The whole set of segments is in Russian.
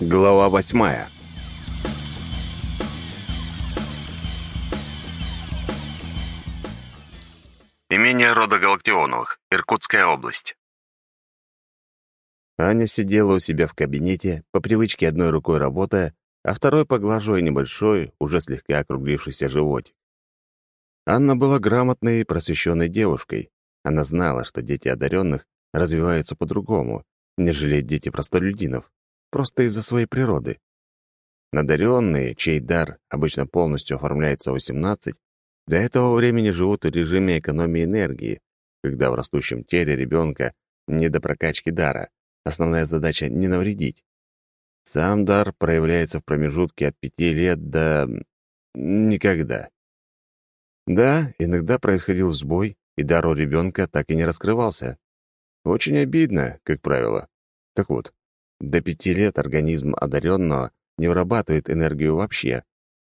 Глава восьмая. Имение рода Галактионовых, Иркутская область. Аня сидела у себя в кабинете, по привычке одной рукой работая, а второй поглаживая небольшой, уже слегка округлившийся животик. Анна была грамотной и просвещенной девушкой. Она знала, что дети одаренных развиваются по-другому, нежели дети простолюдинов, просто из-за своей природы. Надаренные, чей дар обычно полностью оформляется в 18, до этого времени живут в режиме экономии энергии, когда в растущем теле ребенка не до прокачки дара. Основная задача — не навредить. Сам дар проявляется в промежутке от пяти лет до... никогда. Да, иногда происходил сбой, и дар у ребенка так и не раскрывался. Очень обидно, как правило. Так вот, до пяти лет организм одаренного не вырабатывает энергию вообще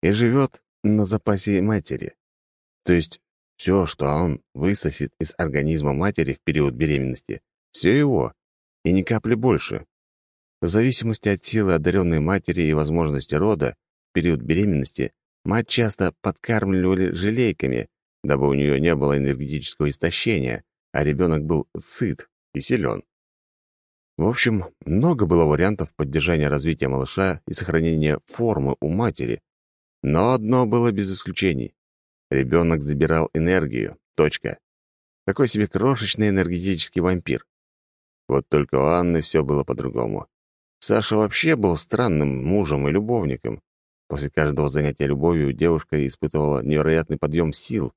и живет на запасе матери. То есть все, что он высосет из организма матери в период беременности, все его, и ни капли больше. В зависимости от силы одаренной матери и возможности рода, в период беременности мать часто подкармливали желейками, дабы у нее не было энергетического истощения, а ребенок был сыт и силен. В общем, много было вариантов поддержания развития малыша и сохранения формы у матери. Но одно было без исключений. Ребенок забирал энергию. Точка. Такой себе крошечный энергетический вампир. Вот только у Анны все было по-другому. Саша вообще был странным мужем и любовником. После каждого занятия любовью девушка испытывала невероятный подъем сил.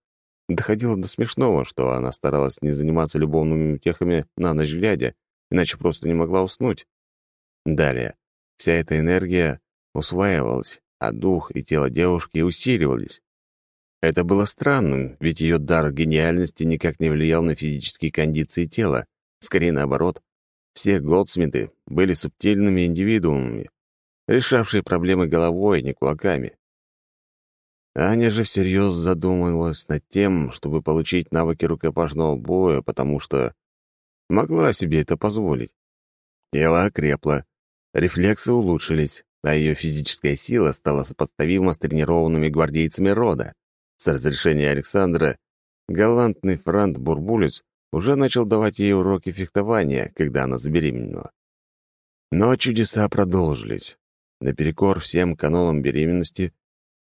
Доходило до смешного, что она старалась не заниматься любовными утехами на ночь глядя, иначе просто не могла уснуть. Далее. Вся эта энергия усваивалась, а дух и тело девушки усиливались. Это было странным, ведь ее дар гениальности никак не влиял на физические кондиции тела. Скорее наоборот, все Голдсмиты были субтильными индивидуумами, решавшие проблемы головой, а не кулаками. Аня же всерьез задумалась над тем, чтобы получить навыки рукопашного боя, потому что Могла себе это позволить. Тело окрепло, рефлексы улучшились, а ее физическая сила стала сопоставима с тренированными гвардейцами рода. С разрешения Александра галантный Франт Бурбулец уже начал давать ей уроки фехтования, когда она забеременела. Но чудеса продолжились. Наперекор всем канонам беременности,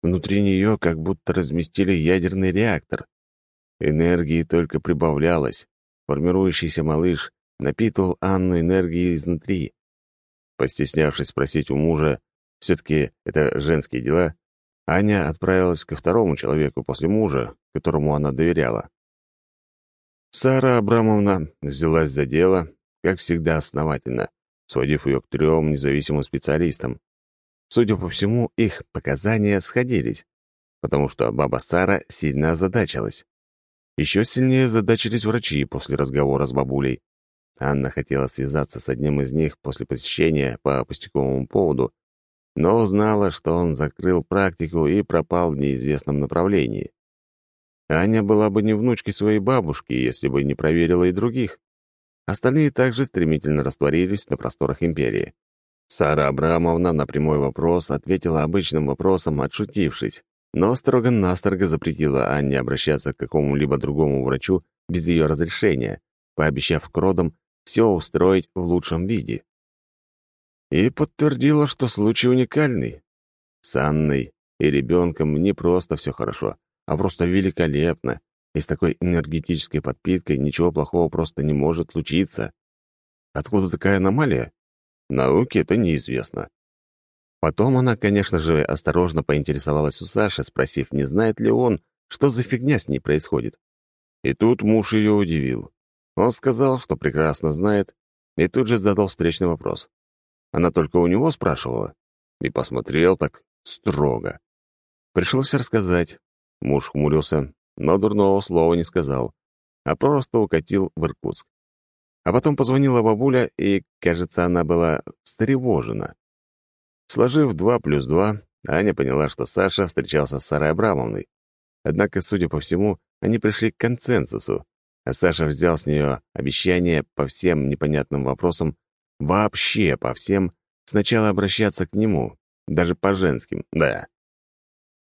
внутри нее как будто разместили ядерный реактор. Энергии только прибавлялось, Формирующийся малыш напитывал Анну энергией изнутри. Постеснявшись спросить у мужа, все-таки это женские дела, Аня отправилась ко второму человеку после мужа, которому она доверяла. Сара Абрамовна взялась за дело, как всегда, основательно, сводив ее к трем независимым специалистам. Судя по всему, их показания сходились, потому что баба Сара сильно озадачилась. Еще сильнее задачились врачи после разговора с бабулей. Анна хотела связаться с одним из них после посещения по пустяковому поводу, но узнала, что он закрыл практику и пропал в неизвестном направлении. Аня была бы не внучкой своей бабушки, если бы не проверила и других. Остальные также стремительно растворились на просторах империи. Сара Абрамовна на прямой вопрос ответила обычным вопросом, отшутившись но строго-настрого запретила Анне обращаться к какому-либо другому врачу без ее разрешения, пообещав к родам все устроить в лучшем виде. И подтвердила, что случай уникальный. С Анной и ребенком не просто все хорошо, а просто великолепно, и с такой энергетической подпиткой ничего плохого просто не может случиться. Откуда такая аномалия? Науке это неизвестно. Потом она, конечно же, осторожно поинтересовалась у Саши, спросив, не знает ли он, что за фигня с ней происходит. И тут муж ее удивил. Он сказал, что прекрасно знает, и тут же задал встречный вопрос. Она только у него спрашивала и посмотрел так строго. Пришлось рассказать. Муж хмурился, но дурного слова не сказал, а просто укатил в Иркутск. А потом позвонила бабуля, и, кажется, она была встревожена. Сложив два плюс два, Аня поняла, что Саша встречался с Сарой Абрамовной. Однако, судя по всему, они пришли к консенсусу, а Саша взял с нее обещание по всем непонятным вопросам, вообще по всем, сначала обращаться к нему, даже по женским, да.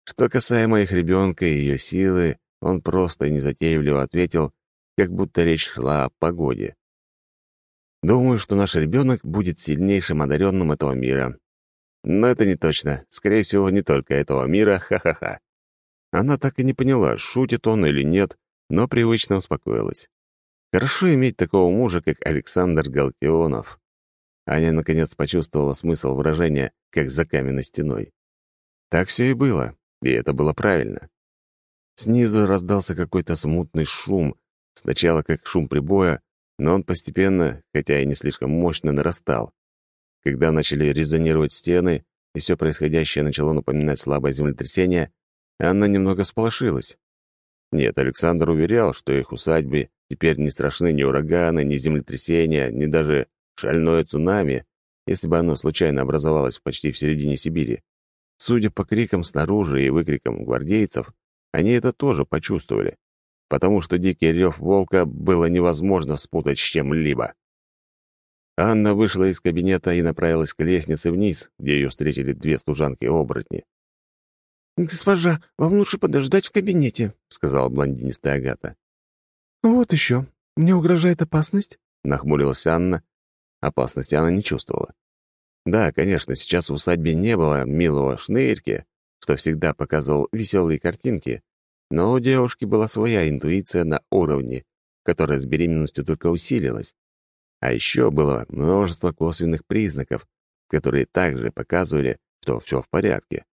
Что касаемо их ребенка и ее силы, он просто незатейливо ответил, как будто речь шла о погоде. Думаю, что наш ребенок будет сильнейшим одаренным этого мира. Но это не точно. Скорее всего, не только этого мира, ха-ха-ха. Она так и не поняла, шутит он или нет, но привычно успокоилась. Хорошо иметь такого мужа, как Александр Галтионов. Аня, наконец, почувствовала смысл выражения, как за каменной стеной. Так все и было, и это было правильно. Снизу раздался какой-то смутный шум, сначала как шум прибоя, но он постепенно, хотя и не слишком мощно, нарастал. Когда начали резонировать стены, и все происходящее начало напоминать слабое землетрясение, Анна немного сполошилась. Нет, Александр уверял, что их усадьбе теперь не страшны ни ураганы, ни землетрясения, ни даже шальное цунами, если бы оно случайно образовалось почти в середине Сибири. Судя по крикам снаружи и выкрикам гвардейцев, они это тоже почувствовали, потому что дикий рев волка было невозможно спутать с чем-либо. Анна вышла из кабинета и направилась к лестнице вниз, где ее встретили две служанки-оборотни. «Госпожа, вам лучше подождать в кабинете», — сказала блондинистая Агата. «Вот еще. Мне угрожает опасность?» — нахмурилась Анна. Опасности она не чувствовала. Да, конечно, сейчас в усадьбе не было милого шнырьки, что всегда показывал веселые картинки, но у девушки была своя интуиция на уровне, которая с беременностью только усилилась. А еще было множество косвенных признаков, которые также показывали, что все в порядке.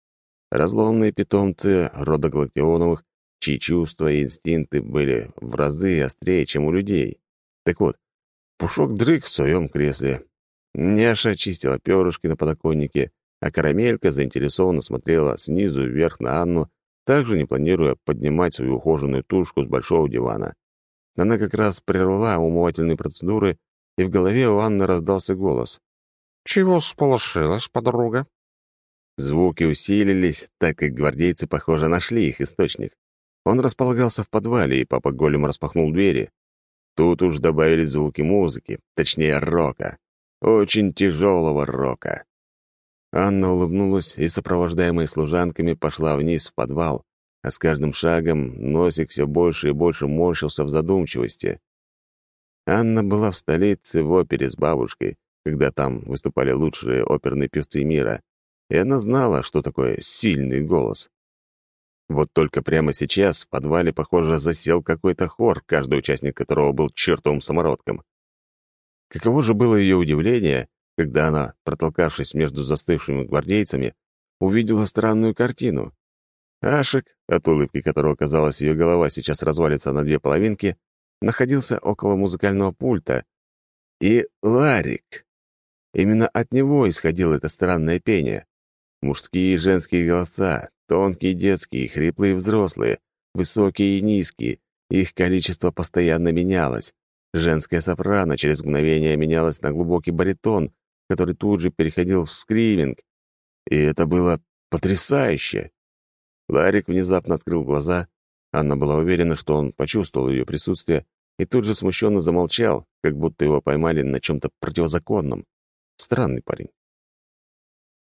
Разломные питомцы рода Галактионовых, чьи чувства и инстинкты были в разы острее, чем у людей. Так вот, Пушок дрых в своем кресле, Няша чистила перышки на подоконнике, а карамелька заинтересованно смотрела снизу вверх на Анну, также не планируя поднимать свою ухоженную тушку с большого дивана. Она как раз прервала умывательные процедуры, и в голове у Анны раздался голос. «Чего сполошилась, подруга?» Звуки усилились, так как гвардейцы, похоже, нашли их источник. Он располагался в подвале, и папа Голем распахнул двери. Тут уж добавили звуки музыки, точнее, рока. Очень тяжелого рока. Анна улыбнулась и, сопровождаемая служанками, пошла вниз в подвал, а с каждым шагом носик все больше и больше морщился в задумчивости. Анна была в столице в опере с бабушкой, когда там выступали лучшие оперные певцы мира, и она знала, что такое сильный голос. Вот только прямо сейчас в подвале, похоже, засел какой-то хор, каждый участник которого был чертовым самородком. Каково же было ее удивление, когда она, протолкавшись между застывшими гвардейцами, увидела странную картину. Ашек, от улыбки которого, казалось, ее голова сейчас развалится на две половинки, находился около музыкального пульта. И Ларик. Именно от него исходило это странное пение. Мужские и женские голоса, тонкие детские, хриплые взрослые, высокие и низкие, их количество постоянно менялось. Женская сопрано через мгновение менялась на глубокий баритон, который тут же переходил в скриминг. И это было потрясающе. Ларик внезапно открыл глаза. Анна была уверена, что он почувствовал ее присутствие и тут же смущенно замолчал, как будто его поймали на чем-то противозаконном. Странный парень.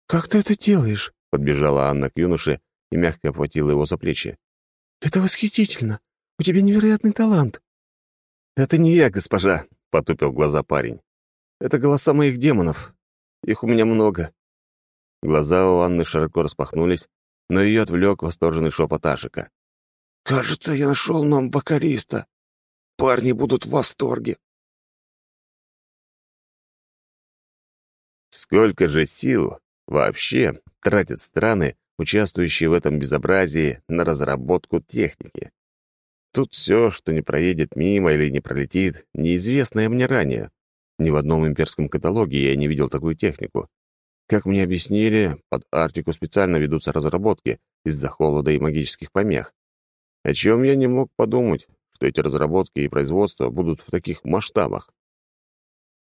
«Как ты это делаешь?» — подбежала Анна к юноше и мягко обхватила его за плечи. «Это восхитительно! У тебя невероятный талант!» «Это не я, госпожа», — потупил глаза парень. «Это голоса моих демонов. Их у меня много». Глаза у Анны широко распахнулись, но ее отвлек восторженный шепот Ашика. «Кажется, я нашел нам вокалиста. Парни будут в восторге». Сколько же сил вообще тратят страны, участвующие в этом безобразии, на разработку техники? Тут все, что не проедет мимо или не пролетит, неизвестное мне ранее. Ни в одном имперском каталоге я не видел такую технику. Как мне объяснили, под Арктику специально ведутся разработки из-за холода и магических помех. О чем я не мог подумать, что эти разработки и производства будут в таких масштабах.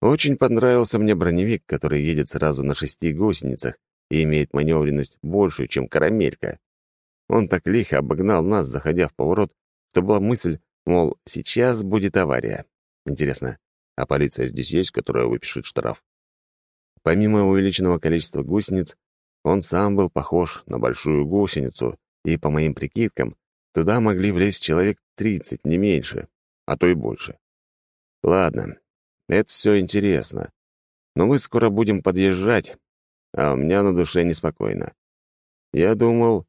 Очень понравился мне броневик, который едет сразу на шести гусеницах и имеет маневренность большую, чем карамелька. Он так лихо обогнал нас, заходя в поворот, что была мысль, мол, сейчас будет авария. Интересно, а полиция здесь есть, которая выпишет штраф? Помимо увеличенного количества гусениц, он сам был похож на большую гусеницу, и, по моим прикидкам, туда могли влезть человек 30, не меньше, а то и больше. Ладно, это все интересно. Но мы скоро будем подъезжать, а у меня на душе неспокойно. Я думал,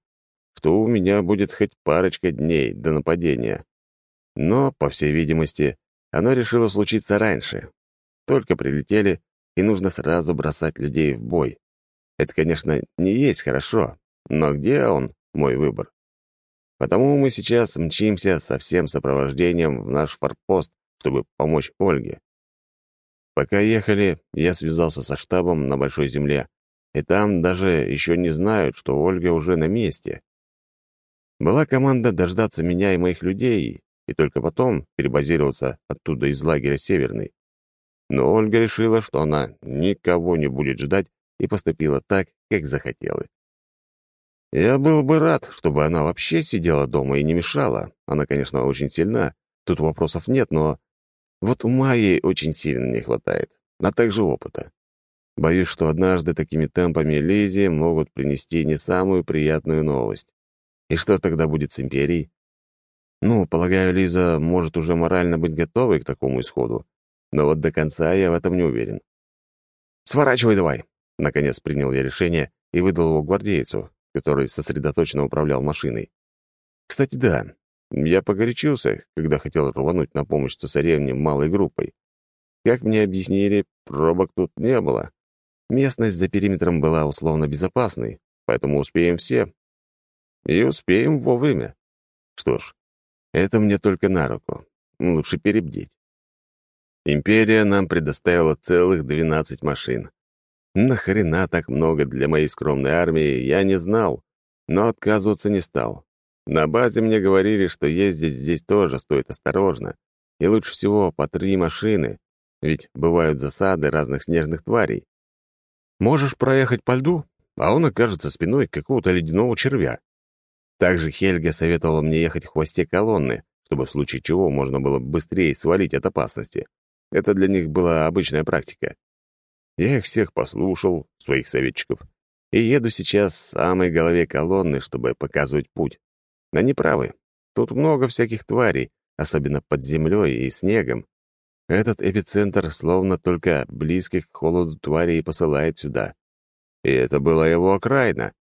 что у меня будет хоть парочка дней до нападения. Но, по всей видимости, оно решило случиться раньше. Только прилетели, и нужно сразу бросать людей в бой. Это, конечно, не есть хорошо, но где он, мой выбор? Потому мы сейчас мчимся со всем сопровождением в наш форпост, чтобы помочь Ольге. Пока ехали, я связался со штабом на Большой Земле, и там даже еще не знают, что Ольга уже на месте. Была команда дождаться меня и моих людей, и только потом перебазироваться оттуда из лагеря Северный. Но Ольга решила, что она никого не будет ждать, и поступила так, как захотела. Я был бы рад, чтобы она вообще сидела дома и не мешала. Она, конечно, очень сильна, тут вопросов нет, но вот ума ей очень сильно не хватает, а также опыта. Боюсь, что однажды такими темпами Лизе могут принести не самую приятную новость. И что тогда будет с Империей? Ну, полагаю, Лиза может уже морально быть готовой к такому исходу, но вот до конца я в этом не уверен. «Сворачивай давай!» Наконец принял я решение и выдал его гвардейцу, который сосредоточенно управлял машиной. Кстати, да, я погорячился, когда хотел рвануть на помощь цесаревне малой группой. Как мне объяснили, пробок тут не было. Местность за периметром была условно безопасной, поэтому успеем все. И успеем вовремя. Что ж, это мне только на руку. Лучше перебдеть. Империя нам предоставила целых 12 машин. Нахрена так много для моей скромной армии, я не знал, но отказываться не стал. На базе мне говорили, что ездить здесь тоже стоит осторожно, и лучше всего по три машины, ведь бывают засады разных снежных тварей. Можешь проехать по льду, а он окажется спиной какого-то ледяного червя. Также Хельга советовала мне ехать в хвосте колонны, чтобы в случае чего можно было быстрее свалить от опасности. Это для них была обычная практика. Я их всех послушал, своих советчиков, и еду сейчас в самой голове колонны, чтобы показывать путь. Они правы. Тут много всяких тварей, особенно под землей и снегом. Этот эпицентр словно только близких к холоду тварей посылает сюда. И это была его окраина,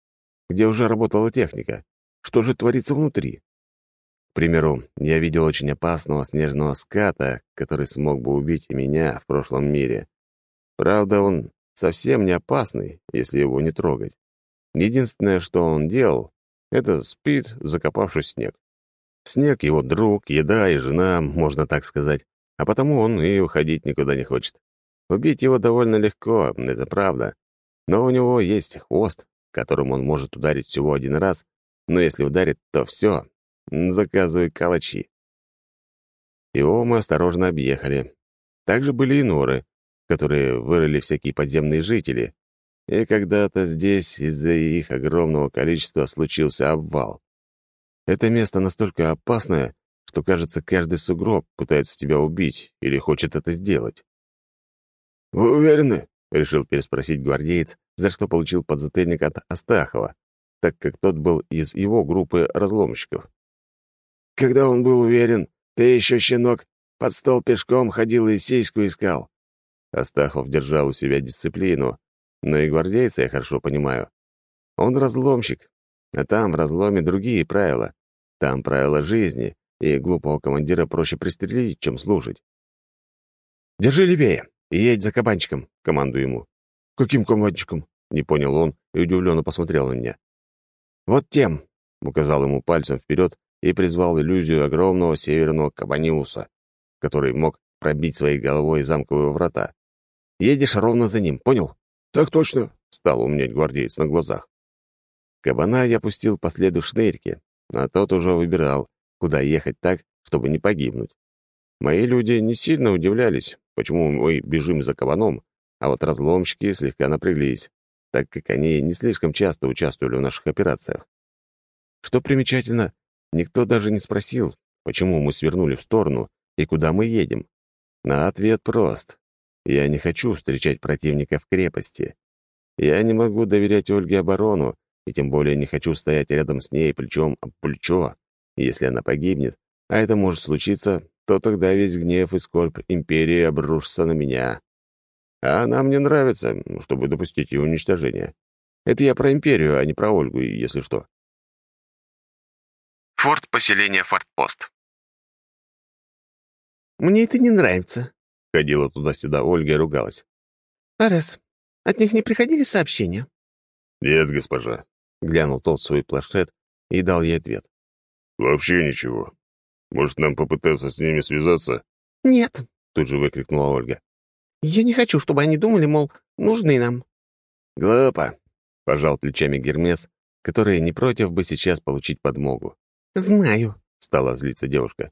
где уже работала техника. Что же творится внутри? К примеру, я видел очень опасного снежного ската, который смог бы убить и меня в прошлом мире. Правда, он совсем не опасный, если его не трогать. Единственное, что он делал, это спит, закопавшись в снег. Снег — его друг, еда и жена, можно так сказать, а потому он и уходить никуда не хочет. Убить его довольно легко, это правда. Но у него есть хвост, которым он может ударить всего один раз, но если ударит, то все, заказывай калачи. Его мы осторожно объехали. Также были и норы, которые вырыли всякие подземные жители, и когда-то здесь из-за их огромного количества случился обвал. Это место настолько опасное, что, кажется, каждый сугроб пытается тебя убить или хочет это сделать. «Вы уверены?» — решил переспросить гвардеец, за что получил подзатыльник от Астахова, так как тот был из его группы разломщиков. «Когда он был уверен, ты еще, щенок, под стол пешком ходил и сиську искал. Астахов держал у себя дисциплину, но и гвардейца я хорошо понимаю. Он разломщик, а там в разломе другие правила. Там правила жизни, и глупого командира проще пристрелить, чем служить. «Держи левее и едь за кабанчиком», — командую ему. «Каким кабанчиком?» — не понял он и удивленно посмотрел на меня. «Вот тем», — указал ему пальцем вперед и призвал иллюзию огромного северного кабаниуса, который мог пробить своей головой замковые врата. Едешь ровно за ним, понял?» «Так точно», — стал умнеть гвардеец на глазах. Кабана я пустил по следу шнырьки, а тот уже выбирал, куда ехать так, чтобы не погибнуть. Мои люди не сильно удивлялись, почему мы бежим за кабаном, а вот разломщики слегка напряглись, так как они не слишком часто участвовали в наших операциях. Что примечательно, никто даже не спросил, почему мы свернули в сторону и куда мы едем. На ответ прост. Я не хочу встречать противника в крепости. Я не могу доверять Ольге оборону, и тем более не хочу стоять рядом с ней плечом об плечо. Если она погибнет, а это может случиться, то тогда весь гнев и скорбь империи обрушится на меня. А она мне нравится, чтобы допустить ее уничтожение. Это я про империю, а не про Ольгу, если что. Форт поселения Фортпост. «Мне это не нравится», — ходила туда-сюда Ольга и ругалась. «Арес, от них не приходили сообщения?» «Нет, госпожа», — глянул тот в свой планшет и дал ей ответ. «Вообще ничего. Может, нам попытаться с ними связаться?» «Нет», — тут же выкрикнула Ольга. «Я не хочу, чтобы они думали, мол, нужны нам». «Глупо», — пожал плечами Гермес, который не против бы сейчас получить подмогу. «Знаю», — стала злиться девушка.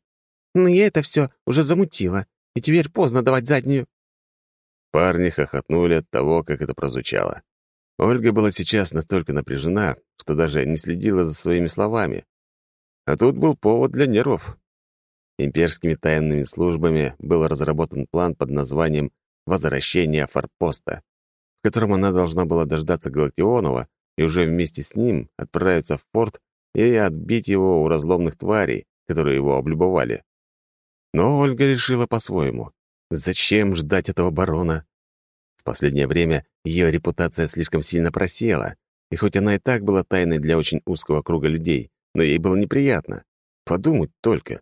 «Но я это все уже замутила, и теперь поздно давать заднюю». Парни хохотнули от того, как это прозвучало. Ольга была сейчас настолько напряжена, что даже не следила за своими словами. А тут был повод для нервов. Имперскими тайными службами был разработан план под названием «Возвращение форпоста», в котором она должна была дождаться Галактионова и уже вместе с ним отправиться в порт и отбить его у разломных тварей, которые его облюбовали. Но Ольга решила по-своему. Зачем ждать этого барона? В последнее время ее репутация слишком сильно просела, и хоть она и так была тайной для очень узкого круга людей, но ей было неприятно. Подумать только.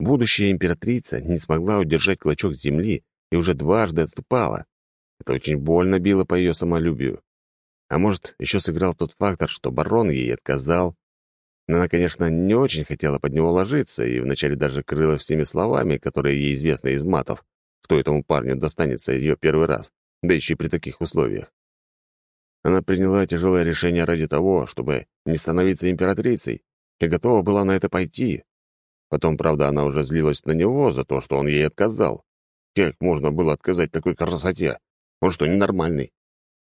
Будущая императрица не смогла удержать клочок земли и уже дважды отступала. Это очень больно било по ее самолюбию. А может, еще сыграл тот фактор, что барон ей отказал. Но она, конечно, не очень хотела под него ложиться и вначале даже крыла всеми словами, которые ей известны из матов, что этому парню достанется ее первый раз, да еще и при таких условиях. Она приняла тяжелое решение ради того, чтобы не становиться императрицей, и готова была на это пойти, Потом, правда, она уже злилась на него за то, что он ей отказал. Как можно было отказать такой красоте? Он что, ненормальный?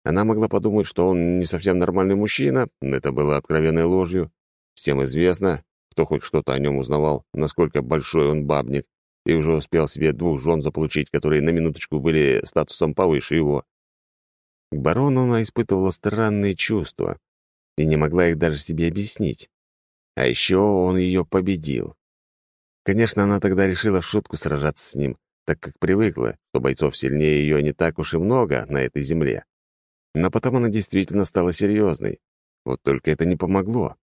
Она могла подумать, что он не совсем нормальный мужчина, но это было откровенной ложью. Всем известно, кто хоть что-то о нем узнавал, насколько большой он бабник, и уже успел себе двух жен заполучить, которые на минуточку были статусом повыше его. К барону она испытывала странные чувства и не могла их даже себе объяснить. А еще он ее победил. Конечно, она тогда решила в шутку сражаться с ним, так как привыкла, что бойцов сильнее ее не так уж и много на этой земле. Но потом она действительно стала серьезной. Вот только это не помогло.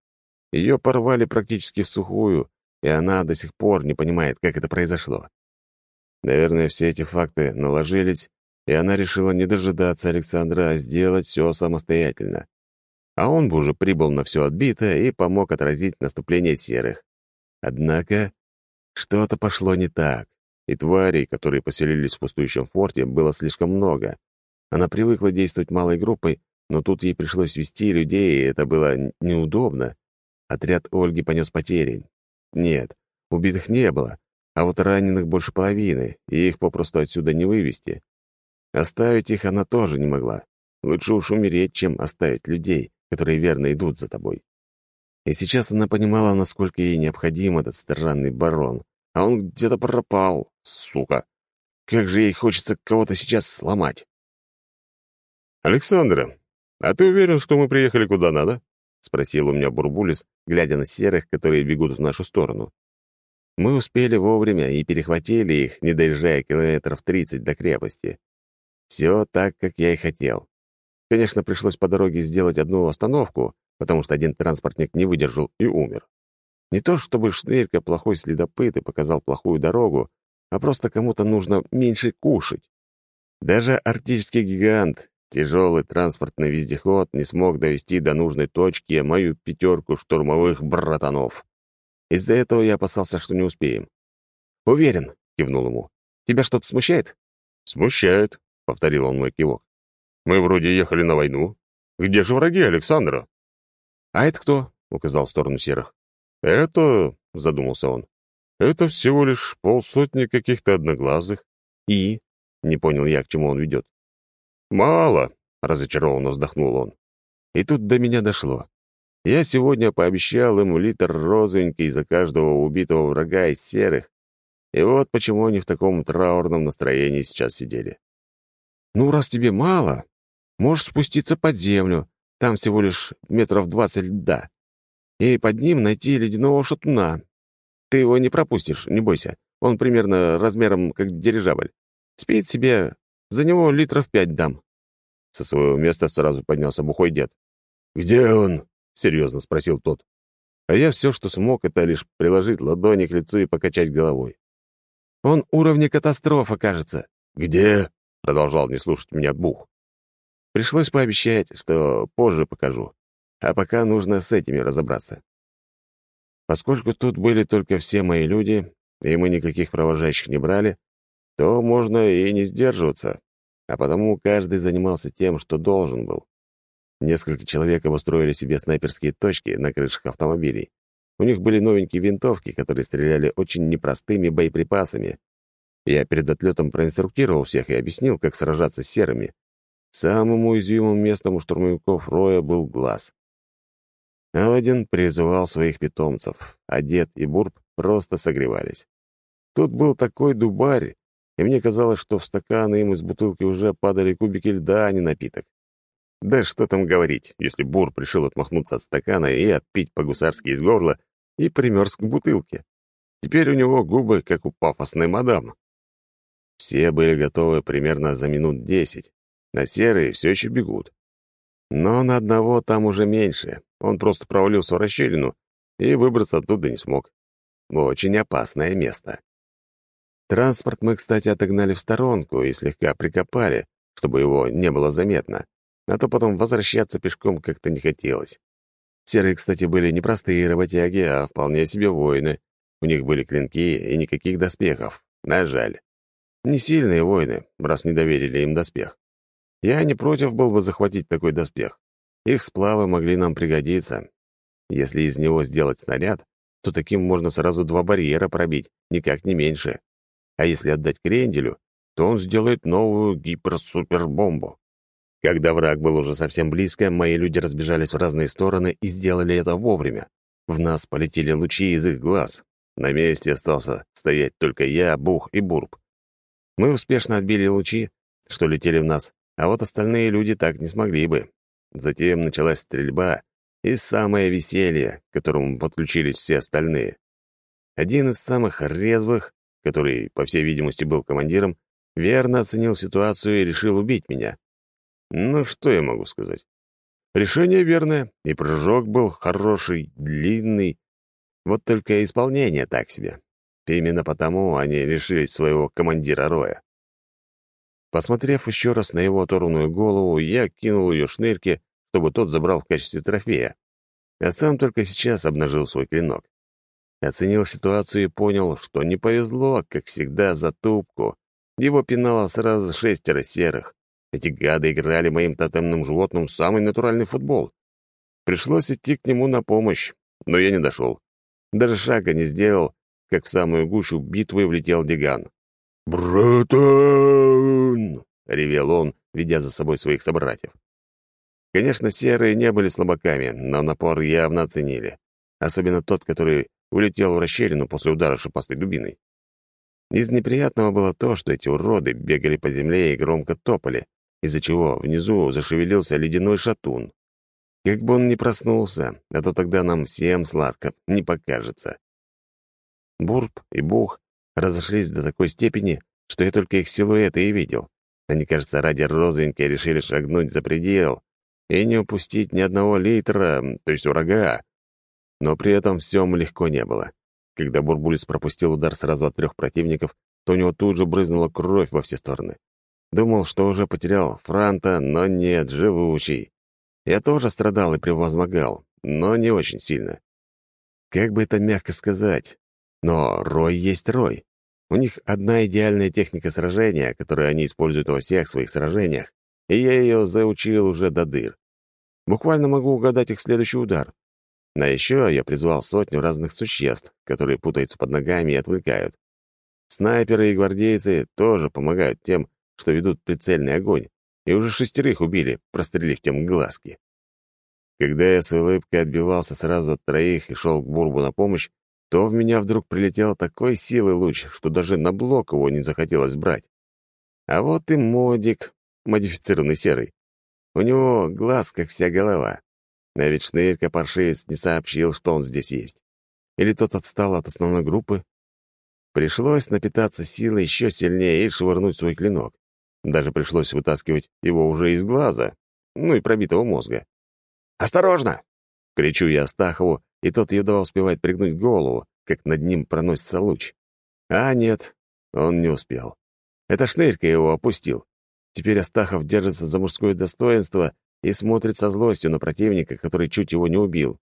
Ее порвали практически в сухую, и она до сих пор не понимает, как это произошло. Наверное, все эти факты наложились, и она решила не дожидаться Александра, а сделать все самостоятельно. А он бы уже прибыл на все отбитое и помог отразить наступление серых. Однако что-то пошло не так, и тварей, которые поселились в пустующем форте, было слишком много. Она привыкла действовать малой группой, но тут ей пришлось вести людей, и это было неудобно. Отряд Ольги понес потери. Нет, убитых не было, а вот раненых больше половины, и их попросту отсюда не вывести. Оставить их она тоже не могла. Лучше уж умереть, чем оставить людей, которые верно идут за тобой. И сейчас она понимала, насколько ей необходим этот странный барон. А он где-то пропал, сука. Как же ей хочется кого-то сейчас сломать. «Александра, а ты уверен, что мы приехали куда надо?» — спросил у меня Бурбулис, глядя на серых, которые бегут в нашу сторону. Мы успели вовремя и перехватили их, не доезжая километров 30 до крепости. Все так, как я и хотел. Конечно, пришлось по дороге сделать одну остановку, потому что один транспортник не выдержал и умер. Не то чтобы Шнырька плохой следопыт и показал плохую дорогу, а просто кому-то нужно меньше кушать. Даже арктический гигант, тяжелый транспортный вездеход, не смог довести до нужной точки мою пятерку штурмовых братанов. Из-за этого я опасался, что не успеем. «Уверен», — кивнул ему. «Тебя что-то смущает?» «Смущает», — повторил он мой кивок. «Мы вроде ехали на войну. Где же враги Александра?» «А это кто?» — указал в сторону серых. «Это...» — задумался он. «Это всего лишь полсотни каких-то одноглазых». «И?» — не понял я, к чему он ведет. «Мало», — разочарованно вздохнул он. И тут до меня дошло. Я сегодня пообещал им литр розовенький за каждого убитого врага из серых. И вот почему они в таком траурном настроении сейчас сидели. «Ну, раз тебе мало, можешь спуститься под землю, там всего лишь метров двадцать льда, и под ним найти ледяного шатуна. Ты его не пропустишь, не бойся. Он примерно размером как дирижабль. Спит себе, за него литров пять дам». Со своего места сразу поднялся бухой дед. «Где он?» — серьезно спросил тот. А я все, что смог, это лишь приложить ладони к лицу и покачать головой. «Он уровня катастрофа, кажется». «Где?» — продолжал не слушать меня Бух. Пришлось пообещать, что позже покажу. А пока нужно с этими разобраться. Поскольку тут были только все мои люди, и мы никаких провожающих не брали, то можно и не сдерживаться, а потому каждый занимался тем, что должен был. Несколько человек обустроили себе снайперские точки на крышах автомобилей. У них были новенькие винтовки, которые стреляли очень непростыми боеприпасами. Я перед отлетом проинструктировал всех и объяснил, как сражаться с серыми. Самым уязвимым местом у штурмовиков Роя был глаз. Аладдин призывал своих питомцев, а дед и Бурб просто согревались. Тут был такой дубарь, и мне казалось, что в стаканы им из бутылки уже падали кубики льда, а не напиток. Да что там говорить, если Бур решил отмахнуться от стакана и отпить по-гусарски из горла и примерз к бутылке. Теперь у него губы, как у пафосной мадам. Все были готовы примерно за минут десять, а серые все еще бегут. Но на одного там уже меньше. Он просто провалился в расщелину и выбраться оттуда не смог. Очень опасное место. Транспорт мы, кстати, отогнали в сторонку и слегка прикопали, чтобы его не было заметно, а то потом возвращаться пешком как-то не хотелось. Серые, кстати, были не простые работяги, а вполне себе воины. У них были клинки и никаких доспехов. На жаль. Не сильные воины, раз не доверили им доспех. Я не против был бы захватить такой доспех. Их сплавы могли нам пригодиться. Если из него сделать снаряд, то таким можно сразу два барьера пробить, никак не меньше. А если отдать Кренделю, то он сделает новую гипер-супер-бомбу. Когда враг был уже совсем близко, мои люди разбежались в разные стороны и сделали это вовремя. В нас полетели лучи из их глаз. На месте остался стоять только я, Бух и Бурб. Мы успешно отбили лучи, что летели в нас, а вот остальные люди так не смогли бы. Затем началась стрельба и самое веселье, к которому подключились все остальные. Один из самых резвых который, по всей видимости, был командиром, верно оценил ситуацию и решил убить меня. Ну, что я могу сказать? Решение верное, и прыжок был хороший, длинный. Вот только исполнение так себе. Именно потому они лишились своего командира Роя. Посмотрев еще раз на его оторванную голову, я кинул ее шнырьке, чтобы тот забрал в качестве трофея. А сам только сейчас обнажил свой клинок. Оценил ситуацию и понял, что не повезло, как всегда, за тупку. Его пинало сразу шестеро серых. Эти гады играли моим тотемным животным в самый натуральный футбол. Пришлось идти к нему на помощь, но я не дошел. Даже шага не сделал, как в самую гущу битвы влетел Диган. «Братан!» — ревел он, ведя за собой своих собратьев. Конечно, серые не были слабаками, но напор явно оценили. Особенно тот, который улетел в расщелину после удара шипастой дубиной. Из неприятного было то, что эти уроды бегали по земле и громко топали, из-за чего внизу зашевелился ледяной шатун. Как бы он ни проснулся, а то тогда нам всем сладко не покажется. Бурб и Бух разошлись до такой степени, что я только их силуэты и видел. Они, кажется, ради розовенькой решили шагнуть за предел и не упустить ни одного литра, то есть врага, но при этом всем легко не было. Когда Бурбулис пропустил удар сразу от трех противников, то у него тут же брызнула кровь во все стороны. Думал, что уже потерял Франта, но нет, живучий. Я тоже страдал и превозмогал, но не очень сильно. Как бы это мягко сказать? Но Рой есть Рой. У них одна идеальная техника сражения, которую они используют во всех своих сражениях, и я ее заучил уже до дыр. Буквально могу угадать их следующий удар. А еще я призвал сотню разных существ, которые путаются под ногами и отвлекают. Снайперы и гвардейцы тоже помогают тем, что ведут прицельный огонь, и уже шестерых убили, прострелив тем глазки. Когда я с улыбкой отбивался сразу от троих и шел к Бурбу на помощь, то в меня вдруг прилетел такой силы луч, что даже на блок его не захотелось брать. А вот и Модик. модифицированный серый. У него глаз, как вся голова. А ведь Шнырька-паршивец не сообщил, что он здесь есть. Или тот отстал от основной группы. Пришлось напитаться силой еще сильнее и швырнуть свой клинок. Даже пришлось вытаскивать его уже из глаза, ну и пробитого мозга. «Осторожно!» — кричу я Астахову, и тот едва успевает пригнуть голову, как над ним проносится луч. А нет, он не успел. Это Шнырька его опустил. Теперь Астахов держится за мужское достоинство и смотрит со злостью на противника, который чуть его не убил.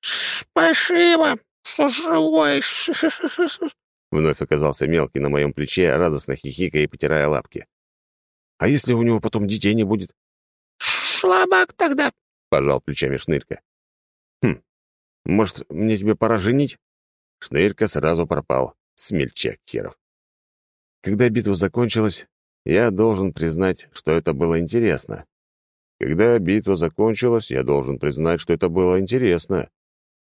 «Спасибо, что живой!» Вновь оказался мелкий на моем плече, радостно хихикая и потирая лапки. «А если у него потом детей не будет?» «Слабак тогда!» — пожал плечами Шнырька. «Хм, может, мне тебе пора женить?» Шнырька сразу пропал, смельчак херов. Когда битва закончилась, я должен признать, что это было интересно. Когда битва закончилась, я должен признать, что это было интересно.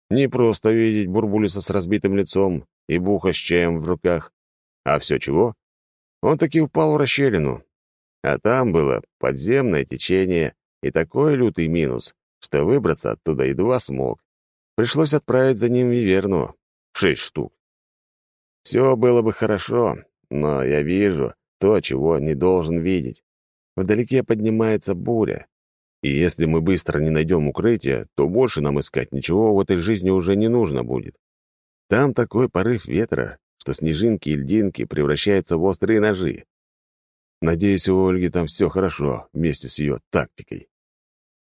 Не просто видеть Бурбулиса с разбитым лицом и Буха с чаем в руках. А все чего? Он таки упал в расщелину. А там было подземное течение и такой лютый минус, что выбраться оттуда едва смог. Пришлось отправить за ним Виверну. Шесть штук. Все было бы хорошо, но я вижу то, чего не должен видеть. Вдалеке поднимается буря. И если мы быстро не найдем укрытие, то больше нам искать ничего в этой жизни уже не нужно будет. Там такой порыв ветра, что снежинки и льдинки превращаются в острые ножи. Надеюсь, у Ольги там все хорошо вместе с ее тактикой.